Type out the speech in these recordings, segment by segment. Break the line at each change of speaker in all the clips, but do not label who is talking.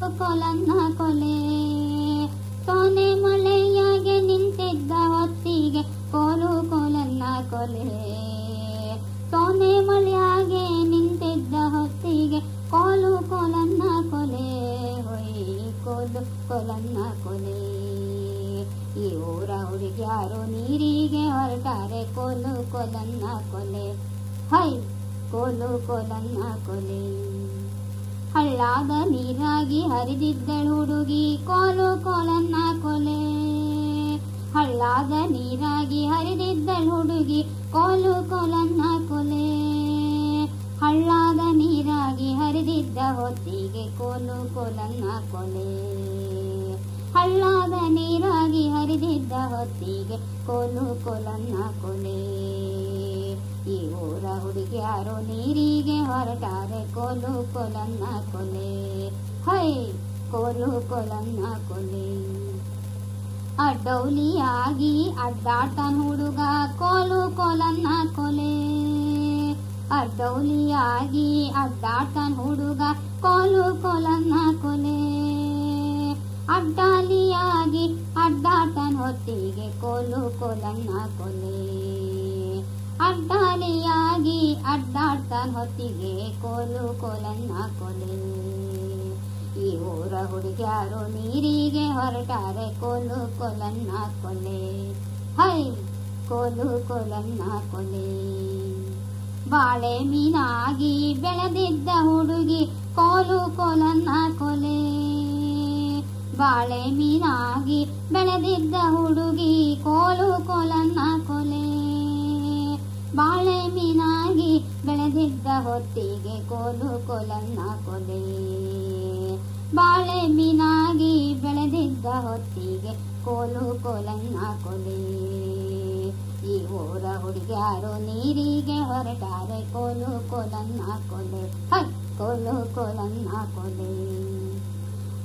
ಕೊಲನ್ನ ಕೊಲೆ ಸೋನೆ ಮಳೆಯಾಗೆ ನಿಂತಿದ್ದ ಹೊತ್ತಿಗೆ ಕೋಲು ಕೋಲನ್ನ ಕೊಲೆ ಸೋನೆ ಮಳೆಯಾಗೆ ನಿಂತಿದ್ದ ಹೊತ್ತಿಗೆ ಕೋಲು ಕೋಲನ್ನ ಕೊಲೆ ಹೊಯ್, ಕೋಲು ಕೊಲನ್ನ ಕೊಲೆ ಈ ಊರ ಹುಡುಗ್ಯಾರು ನೀರಿಗೆ ಹೊರಟಾರೆ ಕೋಲು ಕೊಲನ್ನ ಕೊಲೆ ಹೈ, ಕೋಲು ಕೊಲನ್ನ ಕೊಲೆ ಹಳ್ಳಾದ ನೀರಾಗಿ ಹರಿದಿದ್ದಳು ಹುಡುಗಿ. ಕೋಲು ಕೋಲನ್ನ ಕೊಲೆ. ಹಳ್ಳಾದ ನೀರಾಗಿ ಹರಿದಿದ್ದಳು ಹುಡುಗಿ. ಕೋಲು ಕೋಲನ್ನ ಕೊಲೆ. ಹಳ್ಳಾದ ನೀರಾಗಿ ಹರಿದಿದ್ದ ಹೊತ್ತಿಗೆ ಕೋಲು ಕೋಲನ್ನ ಕೊಲೆ. ಹಳ್ಳಾದ ನೀರಾಗಿ ಹರಿದಿದ್ದ ಹೊತ್ತಿಗೆ ಕೋಲು ಕೋಲನ್ನ ಕೊಲೆ. ಈ ಊರ ಹುಡುಗಿಯಾರು ನೀರಿಗೆ ಹೊರಟಾರೆ, ಕೋಲು ಕೊಲನ್ನ ಕೊಲೆ. ಹೈ, ಕೋಲು ಕೊಲನ್ನ ಕೊಲೆ. ಅಡ್ಡೌಲಿಯಾಗಿ ಅಡ್ಡಾಟ ಹುಡುಗ, ಕೋಲು ಕೊಲನ್ನ ಕೊಲೆ. ಅಡ್ಡೌಲಿಯಾಗಿ ಅಡ್ಡಾಟ ಹುಡುಗ, ಕೋಲು ಕೊಲನ್ನ ಕೊಲೆ. ಅಡ್ಡಾಲಿಯಾಗಿ ಅಡ್ಡಾಟನ್ ಹೊತ್ತಿಗೆ ಕೋಲು ಕೊಲನ್ನ ಕೊಲೆ. ಅಡ್ಡಾಲಿಯಾಗಿ ಅಡ್ಡಾಡ್ತ ಹೊತ್ತಿಗೆ ಕೋಲು ಕೋಲನ್ನ ಕೊಲೆ. ಈ ಊರ ಹುಡುಗ್ಯಾರು ನೀರಿಗೆ ಹೊರಟಾರೆ ಕೋಲು ಕೋಲನ್ನ ಕೊಲೆ. ಹೈ, ಕೋಲು ಕೋಲನ್ನ ಕೊಲೆ. ಬಾಳೆ ಮೀನಾಗಿ ಬೆಳೆದಿದ್ದ ಹುಡುಗಿ ಕೋಲು ಕೋಲನ್ನ ಕೊಲೆ. ಬಾಳೆ ಮೀನಾಗಿ ಬೆಳೆದಿದ್ದ ಹುಡುಗಿ ಕೋಲು ಕೋಲನ್ನ ಬೆಳೆದಿದ್ದ ಹೊತ್ತಿಗೆ ಕೋಲು ಕೋಲನ್ನ ಕೊಲೆ. ಬಾಳೆ ಮೀನಾಗಿ ಬೆಳೆದಿದ್ದ ಹೊತ್ತಿಗೆ ಕೋಲು ಕೋಲನ್ನ ಕೊಲೆ. ಈ ಊರ ಹುಡುಗ್ಯಾರು ನೀರಿಗೆ ಹೊರಟಾರೆ ಕೋಲು ಕೋಲನ್ನ ಕೊಲೆ. ಹೈ ಕೋಲು ಕೋಲನ್ನ ಕೊಲೆ.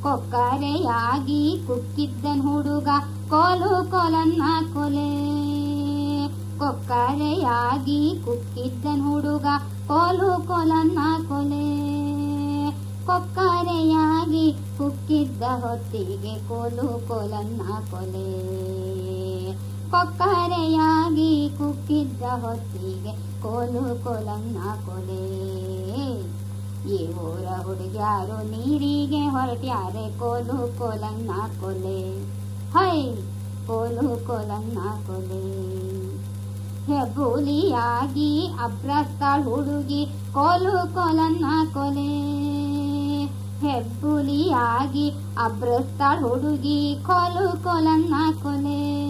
ಕೊಕ್ಕರೆಯಾಗಿ ಕುಕ್ಕಿದ್ದನ್ ಹುಡುಗ ಕೋಲು ಕೋಲನ್ನ ಕೊಲೆ. ಕೊಕ್ಕರೆಯಾಗಿ ಕುಕ್ಕಿದ್ದನ್ ಹುಡುಗ ಕೋಲು ಕೋಲನ್ನ ಕೊಲೆ. ಕೊಕ್ಕರೆಯಾಗಿ ಕುಕ್ಕಿದ್ದ ಹೊತ್ತಿಗೆ ಕೋಲು ಕೋಲನ್ನ ಕೊಲೆ. ಕೊಕ್ಕರೆಯಾಗಿ ಕುಕ್ಕಿದ್ದ ಹೊತ್ತಿಗೆ ಕೋಲು ಕೋಲನ್ನ ಕೊಲೆ. ಈ ಊರ ಹುಡುಗ್ಯಾರು ನೀರಿಗೆ ಹೊರಟ್ಯಾರೆ, ಕೋಲು ಕೋಲನ್ನ ಕೊಲೆ. ಹೈ, ಕೋಲು ಕೋಲನ್ನ ಕೊಲೆ. ಹೆಬ್ಬುಲಿಯಾಗಿ ಅಬ್ರಸ್ತಾಳ್ ಹುಡುಗಿ ಕೋಲು ಕೊಲನ್ನ ಕೊಲೆ. ಹೆಬ್ಬುಲಿಯಾಗಿ ಅಬ್ರಸ್ತಾಳ್ ಹುಡುಗಿ ಕೋಲು ಕೊಲನ್ನ ಕೊಲೆ.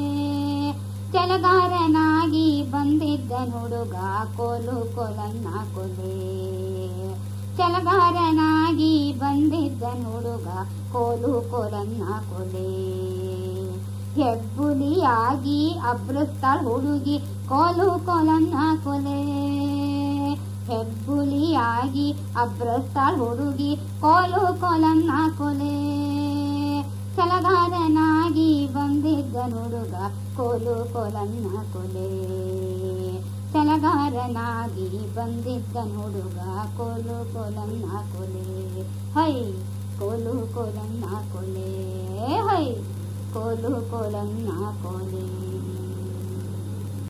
ಚಲಗಾರನಾಗಿ ಬಂದಿದ್ದ ಹುಡುಗ ಕೋಲು ಕೊಲನ್ನ ಕೊಲೆ. ಚಲಗಾರನಾಗಿ ಬಂದಿದ್ದ ಹುಡುಗ ಕೋಲು ಕೊಲನ್ನ ಕೊಲೆ. ಹೆಬ್ಬುಲಿಯಾಗಿ ಅಬ್ರುತ್ತಾಳ್ ಹುಡುಗಿ, ಕೋಲು, ಕೊಲನ್ನ ಕೊಲೆ. ಹೆಬ್ಬುಲಿಯಾಗಿ ಅಬ್ರಸ್ತಾಳ್ ಹುಡುಗಿ, ಕೋಲು, ಕೊಲನ್ನ ಕೊಲೆ. ಕೆಲಗಾರನಾಗಿ ಬಂದಿದ್ದ ನುಡುಗ ಕೋಲು, ಕೊಲನ್ನ ಕೊಲೆ. ಕೆಲಗಾರನಾಗಿ ಬಂದಿದ್ದ ನುಡುಗ ಕೋಲು, ಕೊಲನ್ನ ಕೊಲೆ. ಹೈ, ಕೋಲು, ಕೊಲನ್ನ ಕೊಲೆ. ಹೈ ಕೋಲು ಕೋಲನ್ನ ಕೊಲೆ.